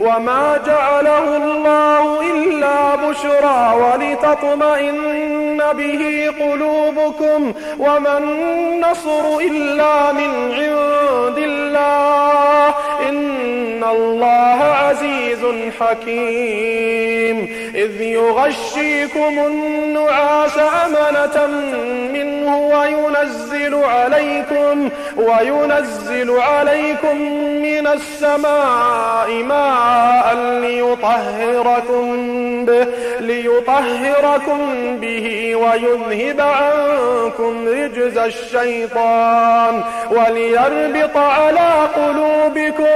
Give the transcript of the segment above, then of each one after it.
وما جعله الله إلا بشرى ولتطمئن به قلوبكم وما النصر إلا من عند الله إن الله عزيز حكيم إذ يغشيكم النعاس أمنة منه وينزل عليكم وينزل عليكم من السماء ماء ليطهركم به ليطهركم به ويذهب عنكم رجز الشيطان وليربط على قلوبكم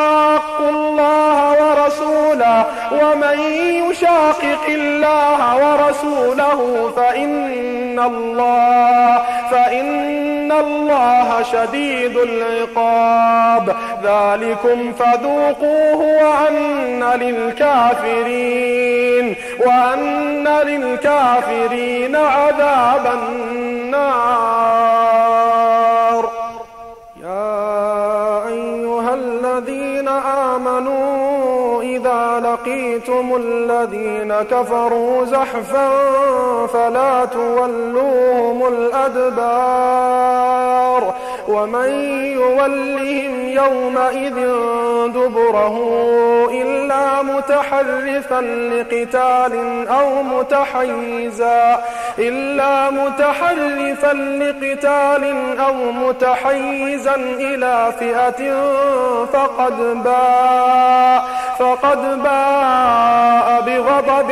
شاقوا الله ورسوله، ومن يشاقق الله ورسوله فإن الله فإن الله شديد العقاب. ذلكم فذوقوه وأن للكافرين وأن للكافرين عذاب النار. لقيتم الذين كفروا زحفا فلا تولوهم الأدبار ومن يولهم يومئذ دبره إلا متحرفا لقتال أو متحيزا، إلا متحرفا لقتال أو متحيزا إلى فئة فقد باء فقد باء بغضب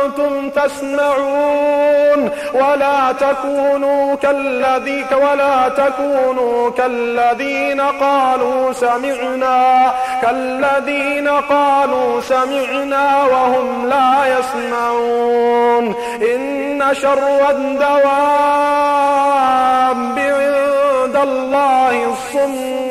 كنتم تسمعون ولا تكونوا كالذي ولا تكونوا كالذين قالوا سمعنا كالذين قالوا سمعنا وهم لا يسمعون إن شر الدواب عند الله الصم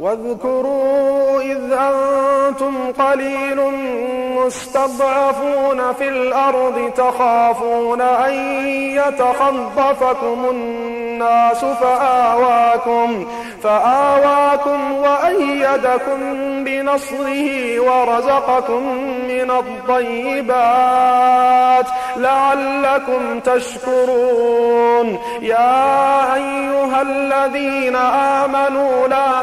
واذكروا إذ أنتم قليل مستضعفون في الأرض تخافون أن يتخطفكم الناس فآواكم فآواكم وأيدكم بنصره ورزقكم من الطيبات لعلكم تشكرون. يا أيها الذين آمنوا لا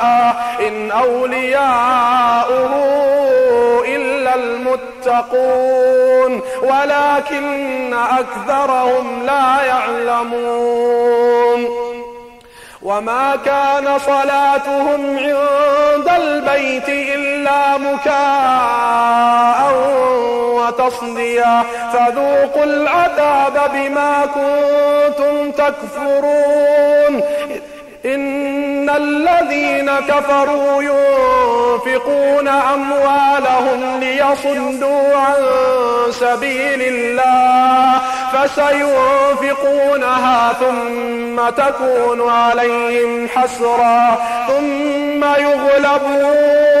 إن أولياؤه إلا المتقون ولكن أكثرهم لا يعلمون وما كان صلاتهم عند البيت إلا مكاء وتصديا فذوقوا العذاب بما كنتم تكفرون إن الذين كفروا ينفقون أموالهم ليصدوا عن سبيل الله فسينفقونها ثم تكون عليهم حسرا ثم يغلبون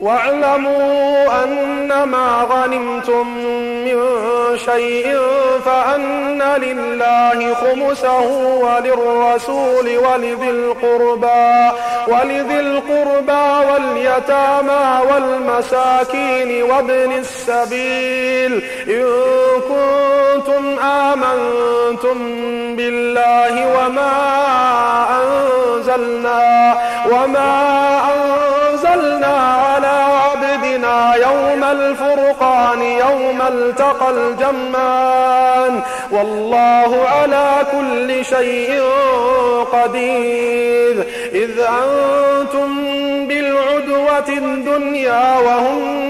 واعلموا أنما غنمتم من شيء فأن لله خمسه وللرسول ولذي القربى ولذي القربى واليتامى والمساكين وابن السبيل. إن كنتم آمنتم بالله وما أنزلنا وما أنزلنا يوم الفرقان، يوم التقى الجمان والله على كل شيء قدير. إذ أنتم بالعدوة الدنيا وهم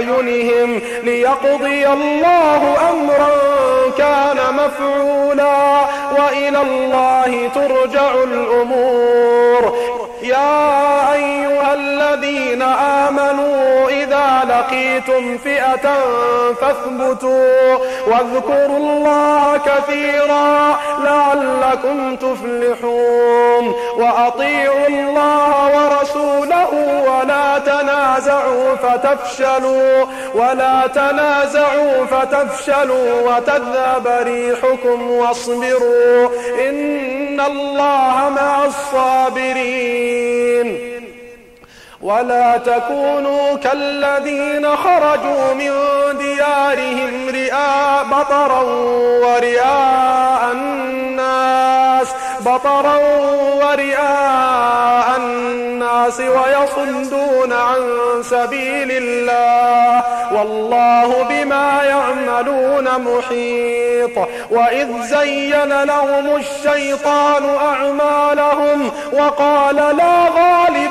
أعينهم ليقضي الله أمرا كان مفعولا وإلى الله ترجع الأمور. يا أيها الذين آمنوا إذا لقيتم فئة فاثبتوا واذكروا الله كثيرا لعلكم تفلحون. وأطيعوا الله ورسوله ولا تنازعوا فتفشلوا ولا تنازعوا فتفشلوا وتذهب ريحكم واصبروا إن الله مع الصابرين. ولا تكونوا كالذين خرجوا من ديارهم رئاء بطرا ورئاء الناس بطرا ورئاء الناس ويصدون عن سبيل الله والله بما يعملون محيط وإذ زين لهم الشيطان أعمالهم وقال لا غالب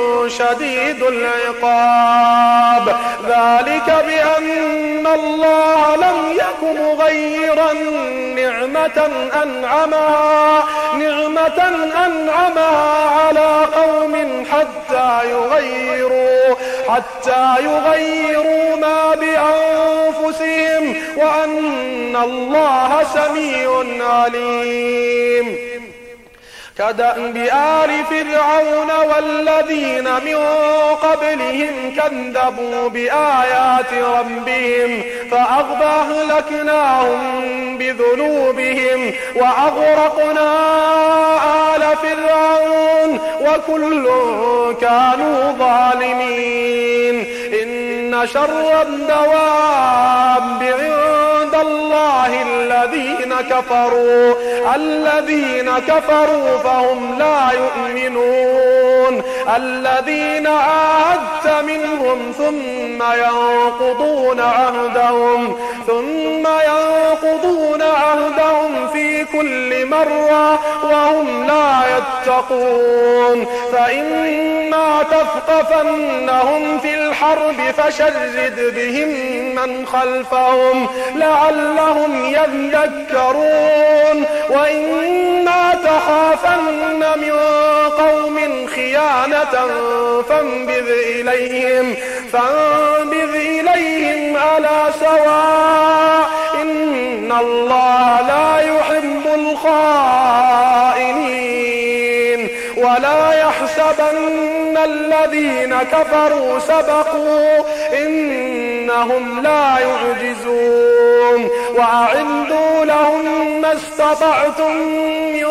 شديد العقاب. ذلك بأن الله لم يكن مغيرا نعمة أنعمها نعمة أنعمها على قوم حتى يغيروا حتى يغيروا ما بأنفسهم، وأن الله سميع عليم. كدأب آل فرعون والذين من قبلهم كذبوا بآيات ربهم فأغلقناهم بذنوبهم وأغرقنا آل فرعون وكل كانوا ظالمين إن شر الدواب عند الله الذين كفروا الذين كفروا فهم لا يؤمنون. الذين عاهدت منهم ثم ينقضون عهدهم، ثم ينقضون عهدهم في كل مرة وهم لا يتقون. فإما تثقفنهم في الحرب فشرد بهم من خلفهم لعلهم يذكرون. وإما خيانة فانبذ إليهم فانبذ إليهم على سواء. إن الله لا يحب الخائنين. ولا يحسبن الذين كفروا سبقوا إنهم لا يعجزون وأعدوا لهم ما استطعتم من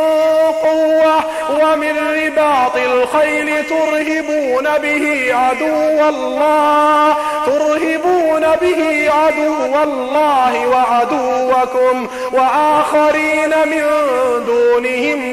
قوة ومن رباط الخيل ترهبون به عدو الله، ترهبون به عدو الله وعدوكم، وآخرين من دونهم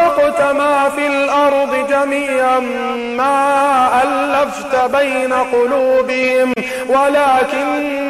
أنفقت ما في الأرض جميعا ما ألفت بين قلوبهم ولكن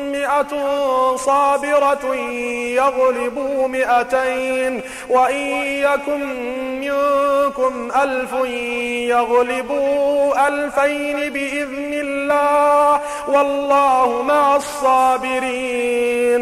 مئة صابرة يغلبوا مئتين، وإن يكن منكم ألف يغلبوا ألفين بإذن الله، والله مع الصابرين.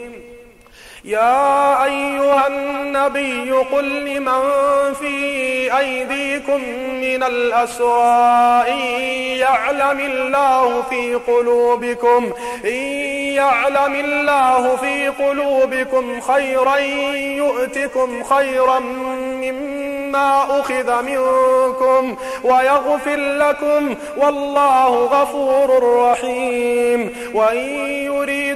يا أيها النبي قل لمن في أيديكم من الأسرى إن يعلم الله في قلوبكم، إن يعلم الله في قلوبكم خيرا يؤتكم خيرا مما أخذ منكم ويغفر لكم، والله غفور رحيم. وإن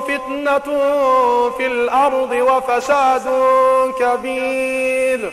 فتنة في الأرض وفساد كبير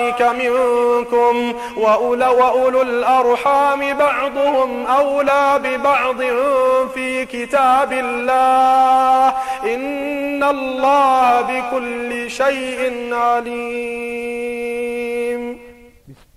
أولئك منكم وأولو الأرحام بعضهم أولى ببعض في كتاب الله إن الله بكل شيء عليم